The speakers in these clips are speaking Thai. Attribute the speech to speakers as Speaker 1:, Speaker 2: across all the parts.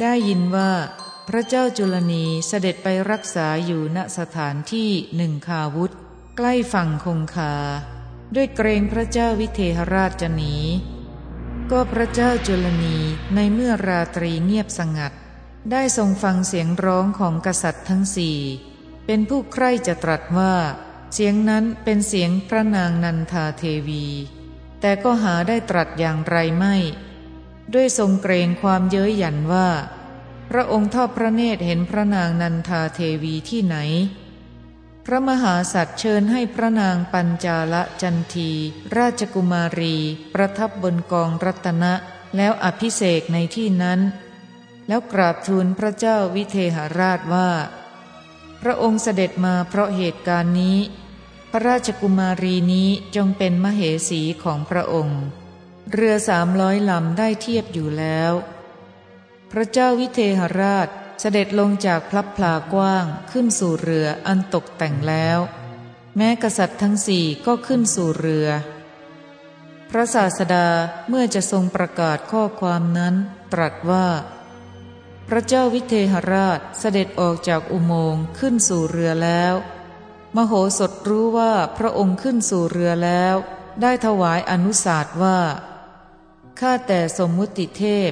Speaker 1: ได้ยินว่า พระเจ้าจุลนีเสด็จไปรักษาอยู่ณสถานที่หนึ่งคาวุธ ใกล้ฝั่งคงคา ด้วยเกรงพระเจ้าวิเทหราชจะหนี ก็พระเจ้าจุลนีในเมื่อราตรีเงียบสงัด ได้ทรงฟังเสียงร้องของกษัตริย์ทั้งสี่เป็นผู้ใคร่จะตรัสว่า เสียงนั้นเป็นเสียงพระนางนันทาเทวี แต่ก็หาได้ตรัสอย่างไรไม่ ด้วยทรงเกรงความเย้ยหยันว่า พระองค์ทอดพระเนตรเห็นพระนางนันทาเทวีที่ไหน พระมหาสัตว์เชิญให้พระนางปัญจาละจันที ราชกุมารี ประทับบนกองรัตนะ แล้วอภิเษกในที่นั้น แล้วกราบทูลพระเจ้าวิเทหราชว่า พระองค์เสด็จมาเพราะเหตุการณ์นี้ พระราชกุมารีนี้จงเป็นมเหสีของพระองค์ เรือสามร้อยลำได้เทียบอยู่แล้ว พระเจ้าวิเทหราชเสด็จลงจากพลับพลากว้างขึ้นสู่เรืออันตกแต่งแล้ว แม้กษัตริย์ทั้งสี่ก็ขึ้นสู่เรือ พระศาสดาเมื่อจะทรงประกาศข้อความนั้น ตรัสว่า พระเจ้าวิเทหราชเสด็จออกจากอุโมงค์ขึ้นสู่เรือแล้ว มโหสถรู้ว่าพระองค์ขึ้นสู่เรือแล้ว ได้ถวายอนุสาสว่า ข้าแต่สมมุติเทพ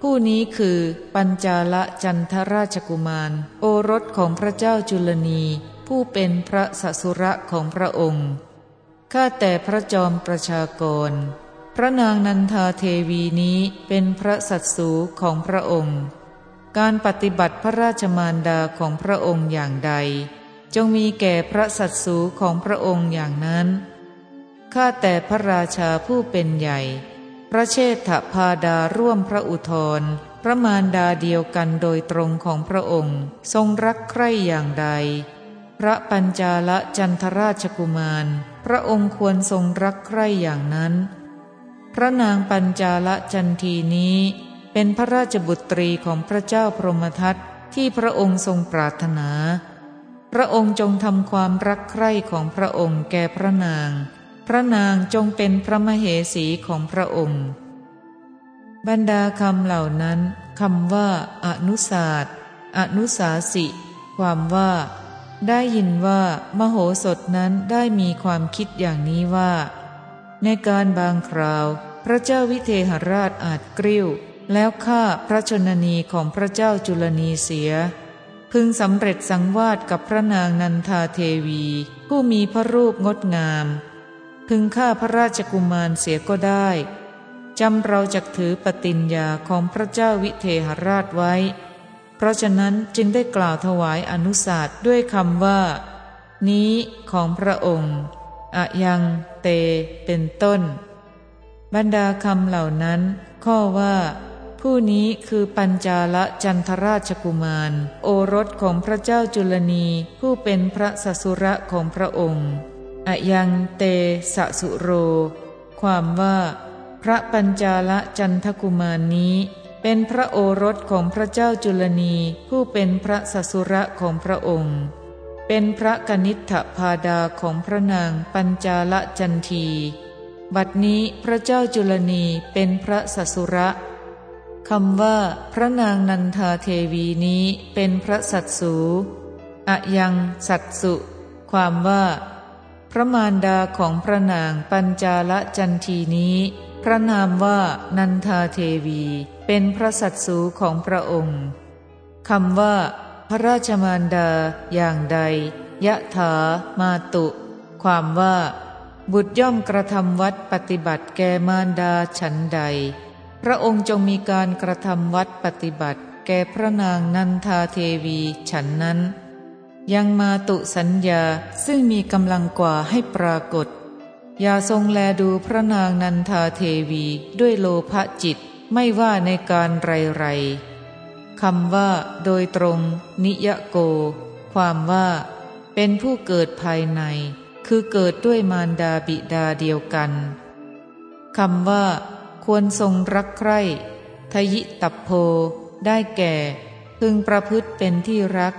Speaker 1: ผู้นี้คือปัญจาละจันทราชกุมาร โอรสของพระเจ้าจุลนี ผู้เป็นพระสสุระของพระองค์ ข้าแต่พระจอมประชากร พระนางนันทาเทวีนี้เป็นพระสัตสูของพระองค์ การปฏิบัติพระราชมารดาของพระองค์อย่างใด จงมีแก่พระสัตสูของพระองค์อย่างนั้น ข้าแต่พระราชาผู้เป็นใหญ่ พระเชษฐพาดาร่วมพระอุทธรพระมารดาเดียวกันโดยตรงของพระองค์ทรงรักใคร่อย่างใด พระปัญจาละจันทราชกุมาร พระองค์ควรทรงรักใคร่อย่างนั้น พระนางปัญจาละจันทีนี้ เป็นพระราชบุตรีของพระเจ้าพรหมทัตที่พระองค์ทรงปรารถนา พระองค์จงทำความรักใคร่ของพระองค์แก่พระนาง ระนางจงเป็นพระมเหสีของพระองค์ บรรดาคำเหล่านั้นคำว่า อนุศาสตร์อนุสาสิ ความว่า ได้ยินว่า มโหสถนั้นได้มีความคิดอย่างนี้ว่า ในการบางคราว พระเจ้าวิเทหราชอาจกริ้ว แล้วฆ่าพระชนนีของพระเจ้าจุลนีเสีย พึงสำเร็จสังวาสกับพระนางนันทาเทวี ผู้มีพระรูปงดงาม พึงฆ่าพระราชกุมารเสียก็ได้จำเราจะถือปฏิญญาของพระเจ้าวิเทหราชไว้ เพราะฉะนั้นจึงได้กล่าวถวายอนุสาสด้วยคำว่า นี้ของพระองค์อะยังเต เป็นต้น บรรดาคำเหล่านั้น ข้อว่า ผู้นี้คือปัญจาละจันทราชกุมาร โอรสของพระเจ้าจุลนีผู้เป็นพระสสุระของพระองค์ อยังเตสะสุโร ความว่า พระปัญจาลจันทกุมารนี้ เป็นพระโอรสของพระเจ้าจุลนีผู้เป็นพระสสุระของพระองค์ เป็นพระกนิษฐพาดาของพระนางปัญจาลจันที บัดนี้พระเจ้าจุลนีเป็นพระสสุระคำว่า พระนางนันทาเทวีนี้เป็นพระสัตสูอะยังสัตสุ ความว่า พระมารดาของพระนางปัญจาลจันทีนี้ พระนามว่านันทาเทวี เป็นพระสัตสูของพระองค์คำว่า พระราชมารดาอย่างใด ยะถามาตุ ความว่า บุตรย่อมกระทำวัดปฏิบัติแก่มารดาฉันใด พระองค์จงมีการกระทำวัดปฏิบัติ แก่พระนางนันทาเทวีฉันนั้น ยังมาตุสัญญาซึ่งมีกำลังกว่าให้ปรากฏ อย่าทรงแลดูพระนางนันทาเทวีด้วยโลภจิตไม่ว่าในการไรไรคำว่า โดยตรง นิยโก ความว่า เป็นผู้เกิดภายใน คือเกิดด้วยมารดาบิดาเดียวกันคำว่า ควรทรงรักใคร่ทยิตับโพ ได้แก่ พึงประพฤติเป็นที่รัก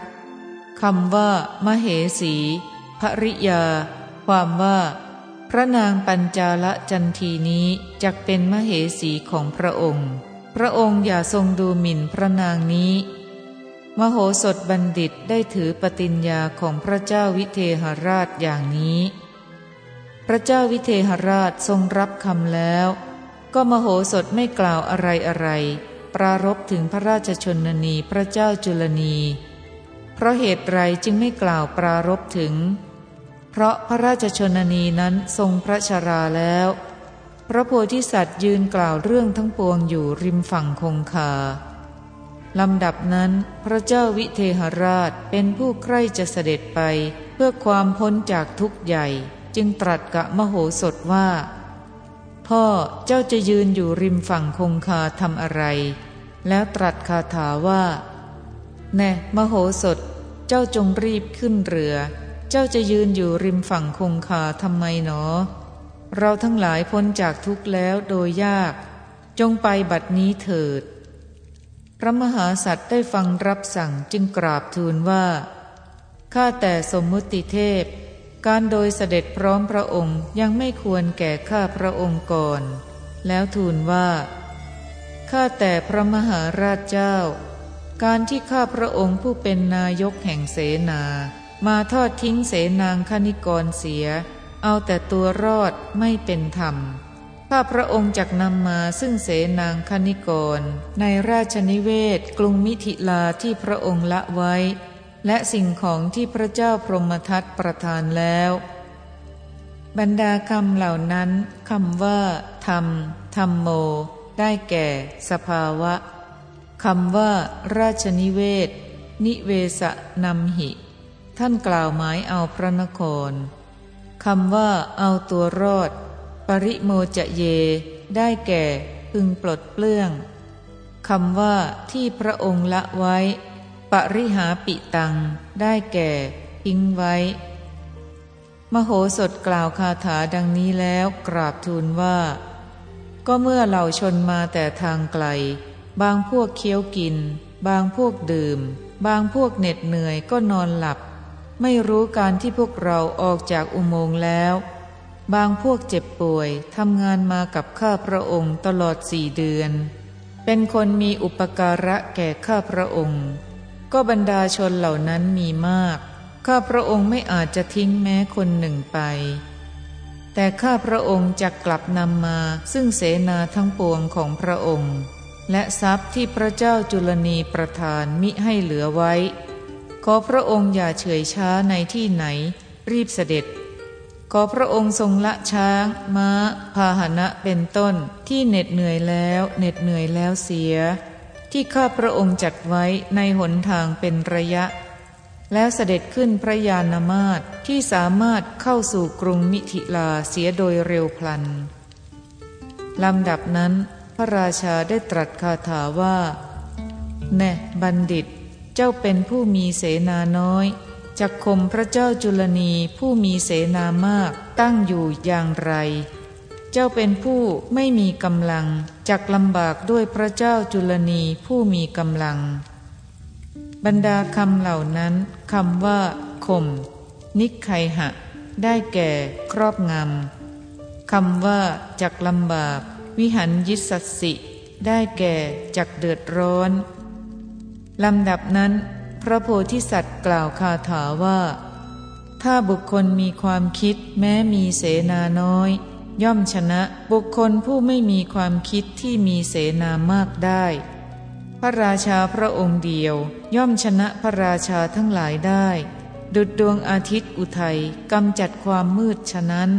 Speaker 1: คำว่า มเหสีภริยา ความว่า พระนางปัญจาลจันทีนี้จักเป็นมเหสีของพระองค์ พระองค์อย่าทรงดูหมิ่นพระนางนี้ มโหสถบัณฑิตได้ถือปฏิญญาของพระเจ้าวิเทหราชอย่างนี้ พระเจ้าวิเทหราชทรงรับคำแล้ว ก็มโหสถไม่กล่าวอะไรอะไร ปรารบถึงพระราชชนนีพระเจ้าจุลนี เพราะเหตุไรจึงไม่กล่าวปรารบถึง เพราะพระราชชนนีนั้นทรงพระชราแล้ว พระโพธิสัตว์ยืนกล่าวเรื่องทั้งปวงอยู่ริมฝั่งคงคาลำดับนั้นพระเจ้าวิเทหราชเป็นผู้ใคร่จะเสด็จไป เพื่อความพ้นจากทุกข์ใหญ่ จึงตรัสกับมโหสถว่า พ่อเจ้าจะยืนอยู่ริมฝั่งคงคาทำอะไร แล้วตรัสคาถาว่า แน่มโหสถ เจ้าจงรีบขึ้นเรือ เจ้าจะยืนอยู่ริมฝั่งคงคาทำไมหนอ เราทั้งหลายพ้นจากทุกข์แล้วโดยยาก จงไปบัดนี้เถิด พระมหาสัตว์ได้ฟังรับสั่งจึงกราบทูลว่า ข้าแต่สมมุติเทพ การโดยเสด็จพร้อมพระองค์ยังไม่ควรแก่ข้าพระองค์ก่อน แล้วทูลว่า ข้าแต่พระมหาราชเจ้า การที่ข้าพระองค์ผู้เป็นนายกแห่งเสนา มาทอดทิ้งเสนางคณิกรเสีย เอาแต่ตัวรอดไม่เป็นธรรม ข้าพระองค์จักนำมาซึ่งเสนางคณิกร ในราชนิเวศกรุงมิถิลาที่พระองค์ละไว้ และสิ่งของที่พระเจ้าพรหมทัตประทานแล้ว บรรดาคำเหล่านั้นคำว่า ธรรม ธรรมโม ได้แก่ สภาวะ คำว่า ราชนิเวศ นิเวสนำหิ ท่านกล่าวหมายเอาพระนครคำว่าเอาตัวรอด ปริโมจะเย ได้แก่พึงปลดเปลื้องคำว่าที่พระองค์ละไว้ ปริหาปิตัง ได้แก่ทิ้งไว้ มโหสถกล่าวคาถาดังนี้แล้วกราบทูลว่า ก็เมื่อเหล่าชนมาแต่ทางไกล บางพวกเคี้ยวกิน บางพวกดื่ม บางพวกเหน็ดเหนื่อยก็นอนหลับ ไม่รู้การที่พวกเราออกจากอุโมงค์แล้ว บางพวกเจ็บป่วยทำงานมากับข้าพระองค์ตลอดสี่เดือน เป็นคนมีอุปการะแก่ข้าพระองค์ ก็บรรดาชนเหล่านั้นมีมาก ข้าพระองค์ไม่อาจจะทิ้งแม้คนหนึ่งไปแต่ข้าพระองค์จะกลับนำมาซึ่งเสนาทั้งปวงของพระองค์ และทรัพย์ที่พระเจ้าจุลนีประทานมิให้เหลือไว้ ขอพระองค์อย่าเฉยช้าในที่ไหน รีบเสด็จ ขอพระองค์ทรงละช้างม้า พาหนะเป็นต้นที่เหน็ดเหนื่อยแล้วเหน็ดเหนื่อยแล้วเสีย ที่ข้าพระองค์จัดไว้ในหนทางเป็นระยะ แล้วเสด็จขึ้นพระยานามาตที่สามารถเข้าสู่กรุงมิถิลาเสียโดยเร็วพลันลำดับนั้น ระราชาได้ตรัสคาถาว่า แน่บัณฑิต เจ้าเป็นผู้มีเสนาน้อยจักคมพระเจ้าจุลนีผู้มีเสนามากตั้งอยู่อย่างไร เจ้าเป็นผู้ไม่มีกำลังจักลำบากด้วยพระเจ้าจุลนีผู้มีกำลัง บรรดาคำเหล่านั้นคำว่าข่มนิคไคหะ ได้แก่ครอบงำคำว่าจักลำบาก วิหันยิสัสสิ ได้แก่จักเดือดร้อนลำดับนั้น พระโพธิสัตว์กล่าวคาถาว่า ถ้าบุคคลมีความคิดแม้มีเสนาน้อย ย่อมชนะบุคคลผู้ไม่มีความคิดที่มีเสนามากได้ พระราชาพระองค์เดียวย่อมชนะพระราชาทั้งหลายได้ ดุดดวงอาทิตย์อุทัยกำจัดความมืดฉะนั้น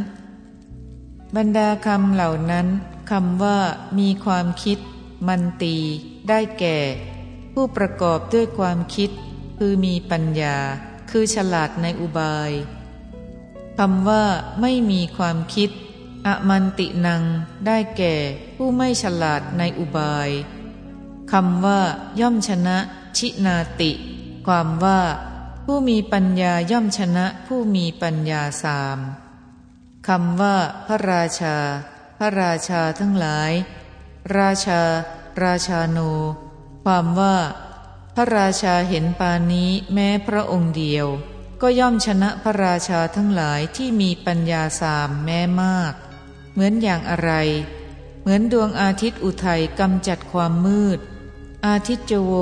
Speaker 1: บรรดาคำเหล่านั้น คำว่ามีความคิด มันตี ได้แก่ ผู้ประกอบด้วยความคิด คือมีปัญญา คือฉลาดในอุบายคำว่าไม่มีความคิด อมันตินัง ได้แก่ ผู้ไม่ฉลาดในอุบายคำว่า ย่อมชนะ ชินาติ ความว่า ผู้มีปัญญาย่อมชนะผู้มีปัญญาสามคำว่า พระราชา ระราชาทั้งหลาย ราชา ราชาโน ความว่า พระราชาเห็นปานนี้แม้พระองค์เดียว ก็ย่อมชนะพระราชาทั้งหลายที่มีปัญญาสามแม้มาก เหมือนอย่างอะไร เหมือนดวงอาทิตย์อุทัยกำจัดความมืด อาทิตย์จโว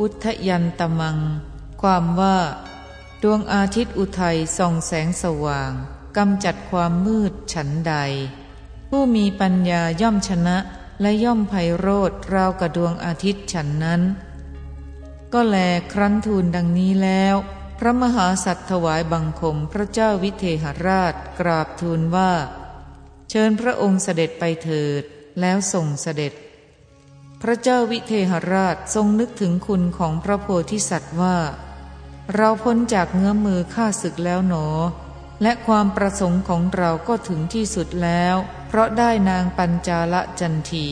Speaker 1: อุทยันตมัง ความว่า ดวงอาทิตย์อุทัยส่องแสงสว่างกำจัดความมืดฉันใด ผู้มีปัญญาย่อมชนะและย่อมไพโรธราวกับดวงอาทิตย์ฉันนั้น ก็แลครั้นทูลดังนี้แล้ว พระมหาสัตว์ถวายบังคมพระเจ้าวิเทหราชกราบทูลว่า เชิญพระองค์เสด็จไปเถิดแล้วส่งเสด็จ พระเจ้าวิเทหราชทรงนึกถึงคุณของพระโพธิสัตว์ว่า เราพ้นจากเงื้อมือฆ่าศึกแล้วหนอ และความประสงค์ของเราก็ถึงที่สุดแล้ว เพราะได้นางปัญจาลจันที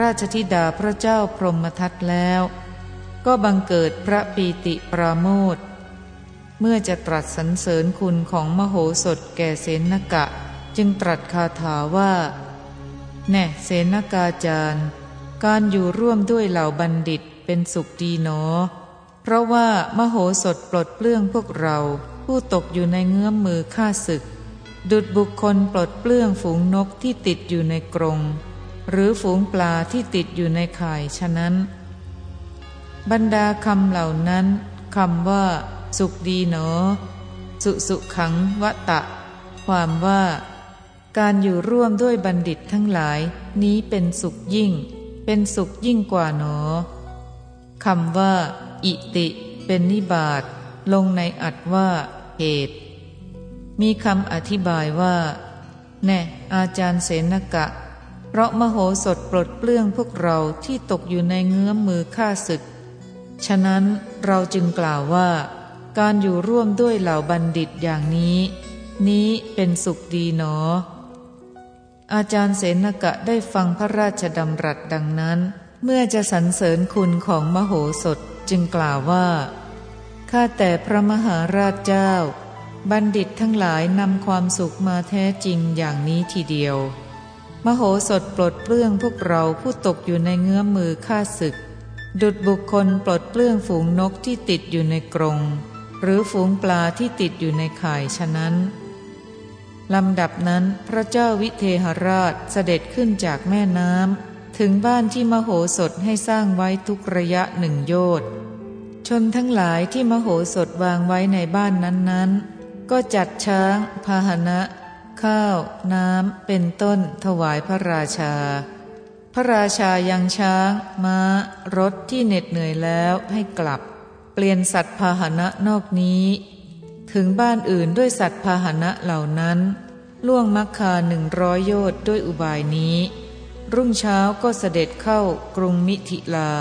Speaker 1: ราชธิดาพระเจ้าพรหมทัตแล้ว ก็บังเกิดพระปีติปราโมทเมื่อจะตรัสสรรเสริญคุณของมโหสถแก่เสนกะ จึงตรัสคาถาว่า แน่เสนกาจารย์การอยู่ร่วมด้วยเหล่าบัณฑิตเป็นสุขดีหนอ เพราะว่ามโหสถปลดเปลื้องพวกเรา ผู้ตกอยู่ในเงื้อมมือฆ่าศึก ดุดบุคคลปลดเปลื้องฝูงนกที่ติดอยู่ในกรง หรือฝูงปลาที่ติดอยู่ในข่ายฉะนั้น บรรดาคำเหล่านั้นคำว่า สุขดีหนอ สุสุขังวะตะ ความว่า การอยู่ร่วมด้วยบัณฑิตทั้งหลายนี้เป็นสุขยิ่ง เป็นสุขยิ่งกว่าหนอคำว่า อิติ เป็นนิบาตลงในอัดว่าเหตุ มีคำอธิบายว่า แน่อาจารย์เสนกะ เพราะมโหสถปลดเปลื้องพวกเราที่ตกอยู่ในเงื้อมมือฆ่าศึก ฉะนั้นเราจึงกล่าวว่า การอยู่ร่วมด้วยเหล่าบัณฑิตอย่างนี้ นี้เป็นสุขดีหนอ อาจารย์เสนกะได้ฟังพระราชดำรัสดังนั้น เมื่อจะสรรเสริญคุณของมโหสถจึงกล่าวว่าข้าแต่พระมหาราชเจ้า บัณฑิตทั้งหลายนำความสุขมาแท้จริงอย่างนี้ทีเดียว มโหสถปลดเปลื้องพวกเราผู้ตกอยู่ในเงื้อมมือฆ่าศึก ดุดบุคคลปลดเปลื้องฝูงนกที่ติดอยู่ในกรง หรือฝูงปลาที่ติดอยู่ในข่ายฉะนั้นลำดับนั้นพระเจ้าวิเทหราชเสด็จขึ้นจากแม่น้ำถึงบ้านที่มโหสถให้สร้างไว้ทุกระยะหนึ่งโยชน์ชนทั้งหลายที่มโหสถวางไว้ในบ้านนั้นๆ ก็จัดช้าง พาหนะ ข้าว น้ำ เป็นต้นถวายพระราชา พระราชายังช้าง ม้า รถที่เหน็ดเหนื่อยแล้วให้กลับ เปลี่ยนสัตว์พาหนะนอกนี้ ถึงบ้านอื่นด้วยสัตว์พาหนะเหล่านั้น ล่วงมักคาหนึ่งร้อยโยชน์ด้วยอุบายนี้ รุ่งเช้าก็เสด็จเข้ากรุงมิถิลา